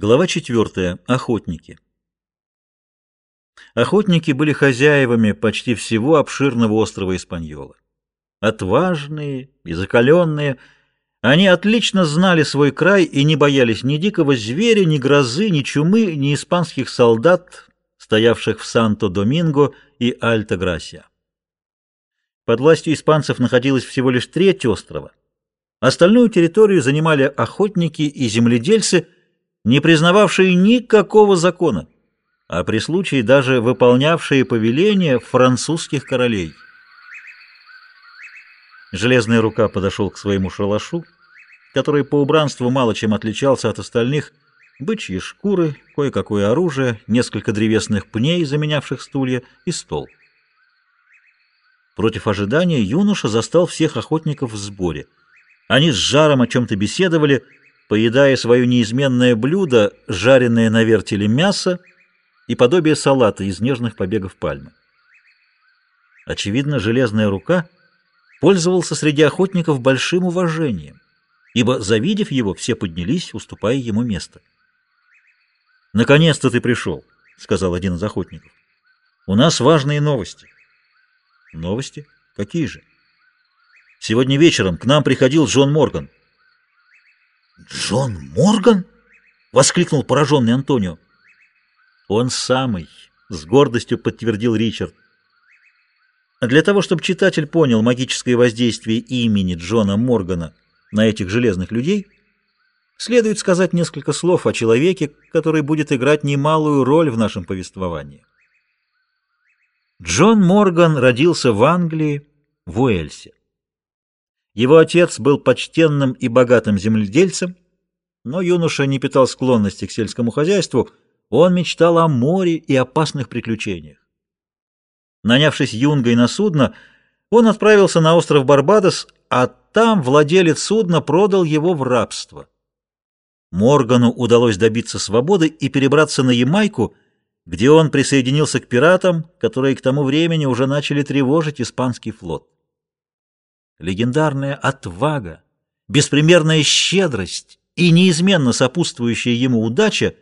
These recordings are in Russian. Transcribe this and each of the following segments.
Глава 4. Охотники. Охотники были хозяевами почти всего обширного острова Испаньола. Отважные и закаленные, они отлично знали свой край и не боялись ни дикого зверя, ни грозы, ни чумы, ни испанских солдат, стоявших в Санто-Доминго и Альта-Грасия. Под властью испанцев находилось всего лишь треть острова. Остальную территорию занимали охотники и земледельцы – не признававшие никакого закона, а при случае даже выполнявшие повеления французских королей. Железная рука подошел к своему шалашу, который по убранству мало чем отличался от остальных, бычьи шкуры, кое-какое оружие, несколько древесных пней, заменявших стулья, и стол. Против ожидания юноша застал всех охотников в сборе. Они с жаром о чем-то беседовали, поедая свое неизменное блюдо, жареное на вертеле мясо и подобие салата из нежных побегов пальмы. Очевидно, железная рука пользовался среди охотников большим уважением, ибо, завидев его, все поднялись, уступая ему место. «Наконец-то ты пришел», — сказал один из охотников. «У нас важные новости». «Новости? Какие же?» «Сегодня вечером к нам приходил Джон Морган». «Джон Морган?» — воскликнул пораженный Антонио. «Он самый», — с гордостью подтвердил Ричард. Для того, чтобы читатель понял магическое воздействие имени Джона Моргана на этих железных людей, следует сказать несколько слов о человеке, который будет играть немалую роль в нашем повествовании. Джон Морган родился в Англии, в Уэльсе. Его отец был почтенным и богатым земледельцем, но юноша не питал склонности к сельскому хозяйству, он мечтал о море и опасных приключениях. Нанявшись юнгой на судно, он отправился на остров Барбадос, а там владелец судна продал его в рабство. Моргану удалось добиться свободы и перебраться на Ямайку, где он присоединился к пиратам, которые к тому времени уже начали тревожить испанский флот. Легендарная отвага, беспримерная щедрость и неизменно сопутствующая ему удача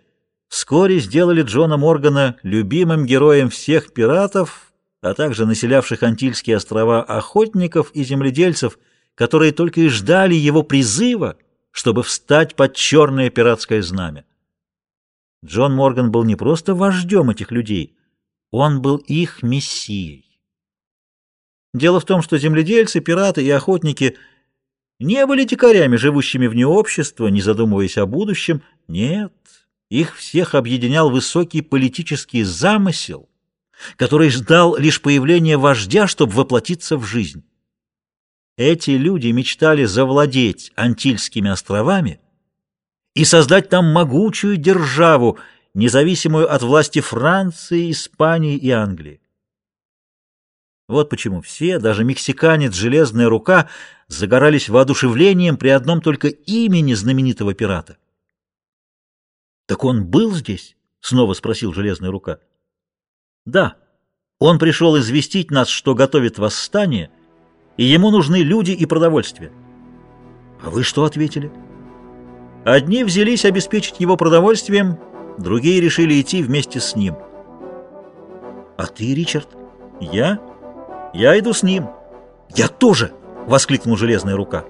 вскоре сделали Джона Моргана любимым героем всех пиратов, а также населявших Антильские острова охотников и земледельцев, которые только и ждали его призыва, чтобы встать под черное пиратское знамя. Джон Морган был не просто вождем этих людей, он был их мессией. Дело в том, что земледельцы, пираты и охотники не были дикарями, живущими вне общества, не задумываясь о будущем. Нет, их всех объединял высокий политический замысел, который ждал лишь появления вождя, чтобы воплотиться в жизнь. Эти люди мечтали завладеть Антильскими островами и создать там могучую державу, независимую от власти Франции, Испании и Англии. Вот почему все, даже мексиканец «Железная рука», загорались воодушевлением при одном только имени знаменитого пирата. «Так он был здесь?» — снова спросил «Железная рука». «Да. Он пришел известить нас, что готовит восстание, и ему нужны люди и продовольствие». «А вы что ответили?» «Одни взялись обеспечить его продовольствием, другие решили идти вместе с ним». «А ты, Ричард?» «Я?» Я иду с ним. Я тоже, воскликнул железная рука.